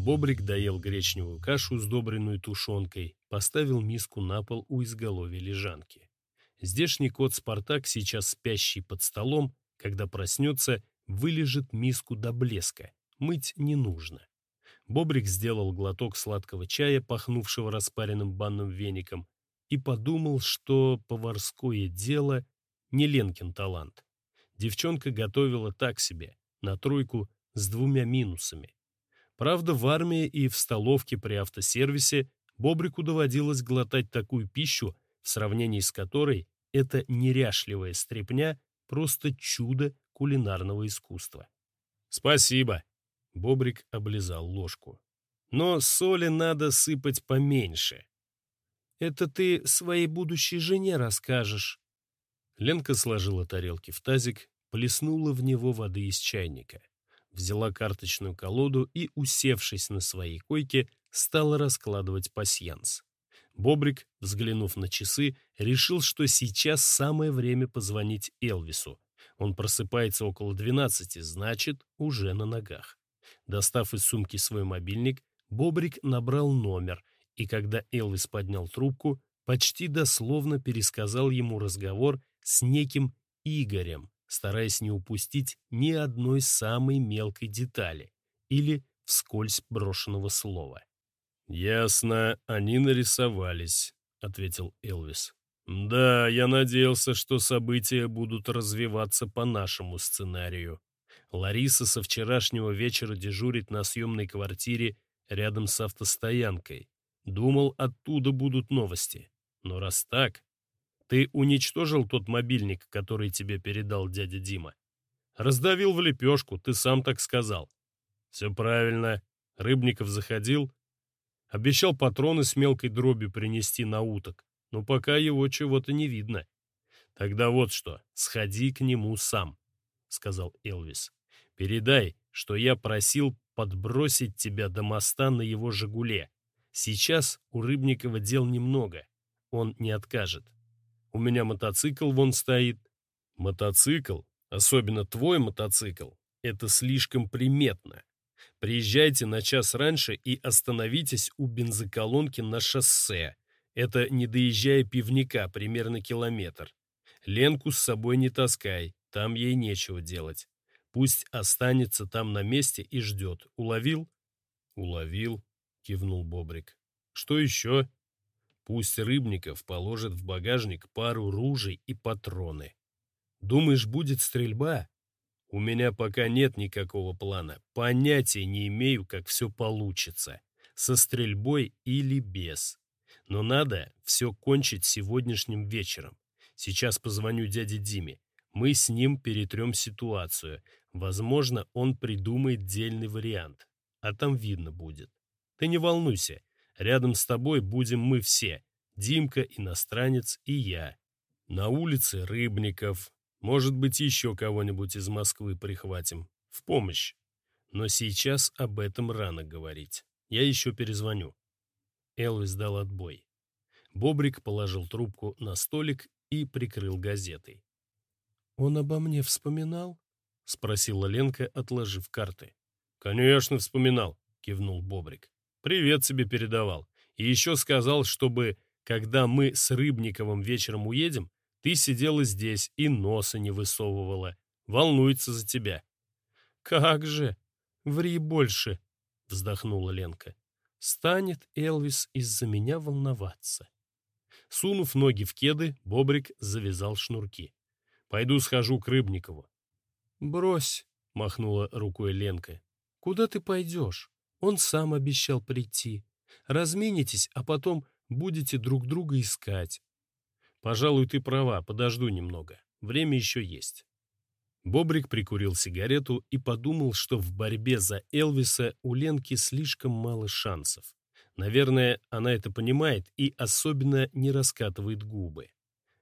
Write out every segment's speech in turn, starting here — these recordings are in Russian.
Бобрик доел гречневую кашу, сдобренную тушенкой, поставил миску на пол у изголовья лежанки. Здешний кот Спартак, сейчас спящий под столом, когда проснется, вылежит миску до блеска. Мыть не нужно. Бобрик сделал глоток сладкого чая, пахнувшего распаренным банным веником, и подумал, что поварское дело не Ленкин талант. Девчонка готовила так себе, на тройку с двумя минусами. Правда, в армии и в столовке при автосервисе Бобрику доводилось глотать такую пищу, в сравнении с которой эта неряшливая стряпня просто чудо кулинарного искусства. «Спасибо!» — Бобрик облизал ложку. «Но соли надо сыпать поменьше. Это ты своей будущей жене расскажешь. Ленка сложила тарелки в тазик, плеснула в него воды из чайника. Взяла карточную колоду и, усевшись на своей койке, стала раскладывать пасьянс. Бобрик, взглянув на часы, решил, что сейчас самое время позвонить Элвису. Он просыпается около двенадцати, значит, уже на ногах. Достав из сумки свой мобильник, Бобрик набрал номер и когда Элвис поднял трубку, почти дословно пересказал ему разговор с неким Игорем, стараясь не упустить ни одной самой мелкой детали или вскользь брошенного слова. «Ясно, они нарисовались», — ответил Элвис. «Да, я надеялся, что события будут развиваться по нашему сценарию. Лариса со вчерашнего вечера дежурит на съемной квартире рядом с автостоянкой. Думал, оттуда будут новости. Но раз так, ты уничтожил тот мобильник, который тебе передал дядя Дима. Раздавил в лепешку, ты сам так сказал. Все правильно. Рыбников заходил. Обещал патроны с мелкой дробью принести на уток, но пока его чего-то не видно. Тогда вот что, сходи к нему сам, — сказал Элвис. Передай, что я просил подбросить тебя до моста на его «Жигуле». Сейчас у Рыбникова дел немного. Он не откажет. У меня мотоцикл вон стоит. Мотоцикл, особенно твой мотоцикл, это слишком приметно. Приезжайте на час раньше и остановитесь у бензоколонки на шоссе. Это не доезжая пивника, примерно километр. Ленку с собой не таскай, там ей нечего делать. Пусть останется там на месте и ждет. Уловил? Уловил. — кивнул Бобрик. «Что еще?» «Пусть Рыбников положит в багажник пару ружей и патроны. Думаешь, будет стрельба?» «У меня пока нет никакого плана. Понятия не имею, как все получится. Со стрельбой или без. Но надо все кончить сегодняшним вечером. Сейчас позвоню дяде Диме. Мы с ним перетрем ситуацию. Возможно, он придумает дельный вариант. А там видно будет. Ты не волнуйся, рядом с тобой будем мы все, Димка, иностранец и я. На улице Рыбников, может быть, еще кого-нибудь из Москвы прихватим. В помощь. Но сейчас об этом рано говорить. Я еще перезвоню. Элвис дал отбой. Бобрик положил трубку на столик и прикрыл газетой. «Он обо мне вспоминал?» — спросила Ленка, отложив карты. «Конечно, вспоминал», — кивнул Бобрик. Привет себе передавал. И еще сказал, чтобы, когда мы с Рыбниковым вечером уедем, ты сидела здесь и носа не высовывала. Волнуется за тебя. Как же? Ври больше, вздохнула Ленка. Станет Элвис из-за меня волноваться. Сунув ноги в кеды, Бобрик завязал шнурки. «Пойду схожу к Рыбникову». «Брось», — махнула рукой Ленка. «Куда ты пойдешь? Он сам обещал прийти. Разменитесь, а потом будете друг друга искать. Пожалуй, ты права, подожду немного. Время еще есть. Бобрик прикурил сигарету и подумал, что в борьбе за Элвиса у Ленки слишком мало шансов. Наверное, она это понимает и особенно не раскатывает губы.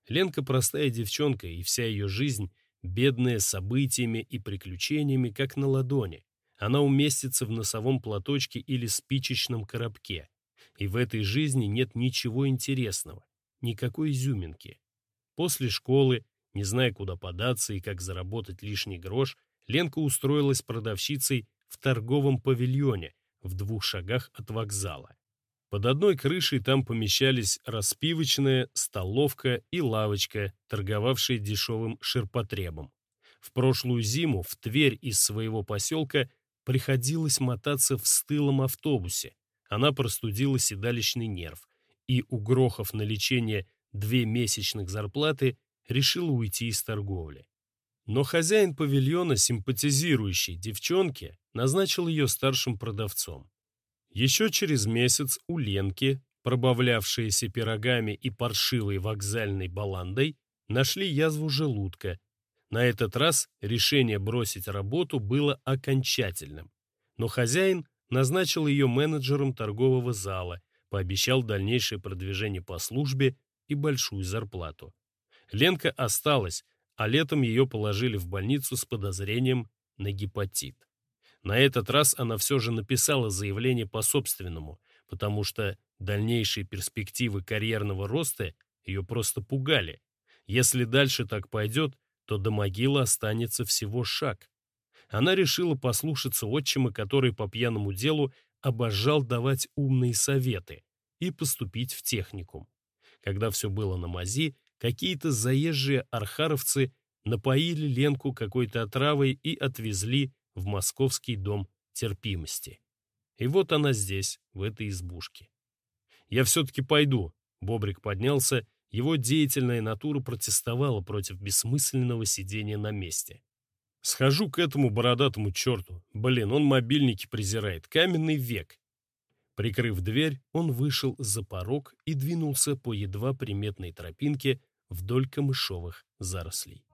Ленка простая девчонка, и вся ее жизнь бедная событиями и приключениями, как на ладони. Она уместится в носовом платочке или спичечном коробке. И в этой жизни нет ничего интересного, никакой изюминки. После школы, не зная, куда податься и как заработать лишний грош, Ленка устроилась продавщицей в торговом павильоне, в двух шагах от вокзала. Под одной крышей там помещались распивочная, столовка и лавочка, торговавшие дешевым ширпотребом. В прошлую зиму в Тверь из своего поселка приходилось мотаться в стылом автобусе. Она простудила седалищный нерв, и, угрохав на лечение две месячных зарплаты, решила уйти из торговли. Но хозяин павильона, симпатизирующий девчонке, назначил ее старшим продавцом. Еще через месяц у Ленки, пробавлявшиеся пирогами и паршивой вокзальной баландой, нашли язву желудка. На этот раз решение бросить работу было окончательным. Но хозяин назначил ее менеджером торгового зала, пообещал дальнейшее продвижение по службе и большую зарплату. Ленка осталась, а летом ее положили в больницу с подозрением на гепатит. На этот раз она все же написала заявление по собственному, потому что дальнейшие перспективы карьерного роста ее просто пугали. Если дальше так пойдет, то до могилы останется всего шаг. Она решила послушаться отчима, который по пьяному делу обожал давать умные советы, и поступить в техникум. Когда все было на мази, какие-то заезжие архаровцы напоили Ленку какой-то отравой и отвезли в московский дом терпимости. И вот она здесь, в этой избушке. «Я все-таки пойду», — Бобрик поднялся, его деятельная натура протестовала против бессмысленного сидения на месте. «Схожу к этому бородатому черту. Блин, он мобильники презирает. Каменный век». Прикрыв дверь, он вышел за порог и двинулся по едва приметной тропинке вдоль камышовых зарослей.